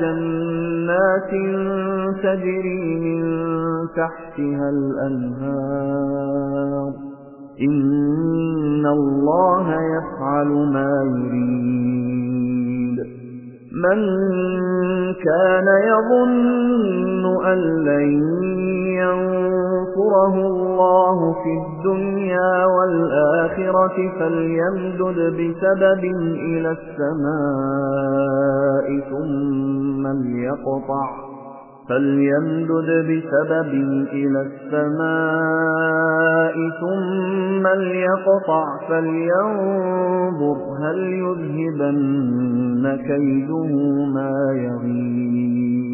جنات تجري من تحتها الأنهار. إن الله يفعل ما يريد. من كان يظن أن لن ينصره الله في الدنيا والآخرة فليمدد بسبب إلى السماء ثم ليقطع فليمدد بسبب إلى السماء ثم ليقطع فلينظر هل يذهبن كيده ما يغير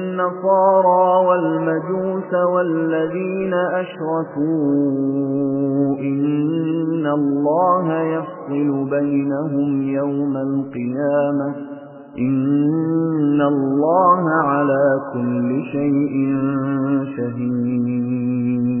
والمجوس والذين أشركوا إن الله يفصل بينهم يوم القيامة إن الله على كل شيء شهيد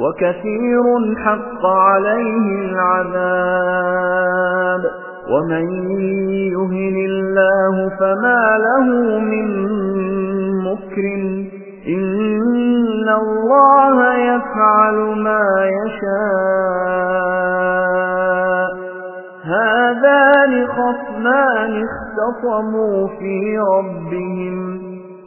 وكثير حق عليه العذاب. ومن يهن الله فما له من مكرم. إن الله يفعل ما يشاء. هذان خصمان اختصموا في ربهم.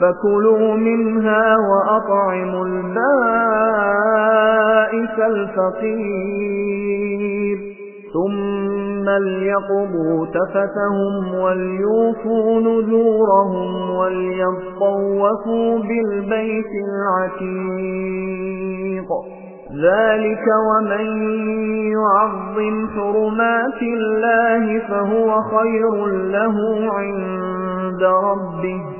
فكلوا منها وأطعموا البائس الفقير. ثم ليقضوا تفتهم وليوفوا نذورهم وليطوفوا بالبيت العتيق. ذلك ومن يعظم حرمات الله فهو خير له عند ربه.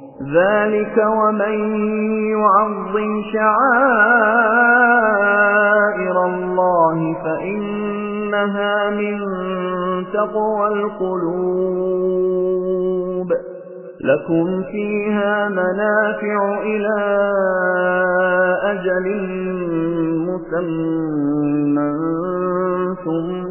ذلك ومن يعظم شعائر الله فإنها من تقوى القلوب لكم فيها منافع إلى أجل مسمى ثم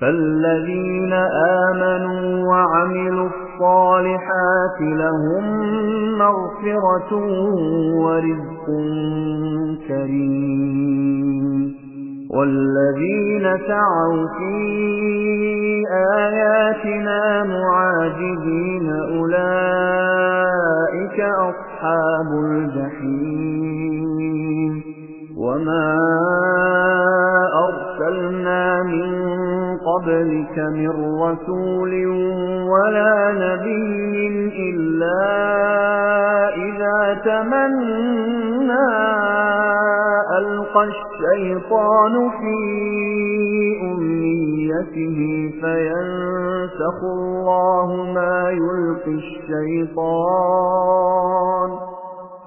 فالذين آمنوا وعملوا الصالحات لهم مغفرة ورزق كريم والذين سعوا في آياتنا معاجدين أولئك أصحاب الجحيم قبلك من رسول ولا نبي إلا إذا تمنى ألقى الشيطان في أمنيته فينسخ الله ما يلقي الشيطان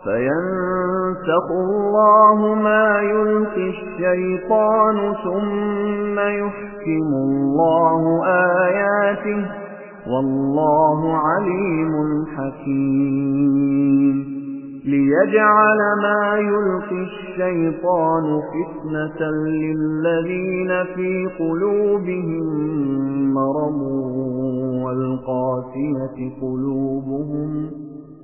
فينسخ الله ما يلقي الشيطان ثم يحكم الله آياته والله عليم حكيم. ليجعل ما يلقي الشيطان فتنة للذين في قلوبهم مرض والقاسية قلوبهم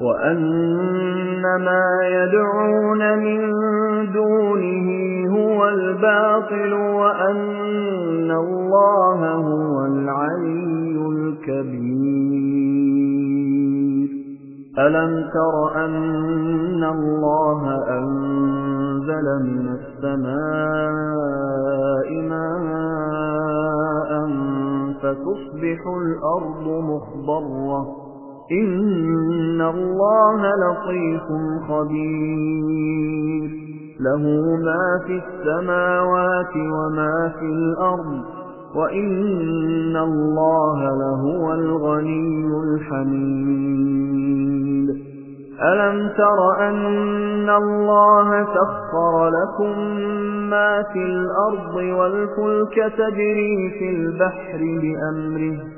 وأن ما يدعون من دونه هو الباطل وأن الله هو العلي الكبير ألم تر أن الله أنزل من السماء ماء فتصبح الأرض مخضرة إن الله لطيف خبير. له ما في السماوات وما في الأرض وإن الله لهو الغني الحميد. ألم تر أن الله سخر لكم ما في الأرض والفلك تجري في البحر بأمره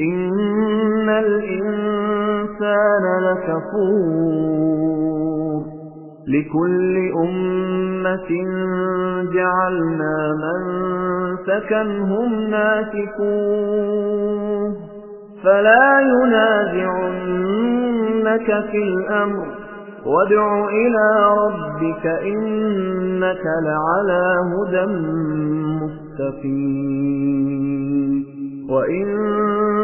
إن الإنسان لكفور لكل أمة جعلنا من سكنهم ناسكوه فلا ينازعنك في الأمر وادع إلى ربك إنك لعلى هدى مستقيم وإن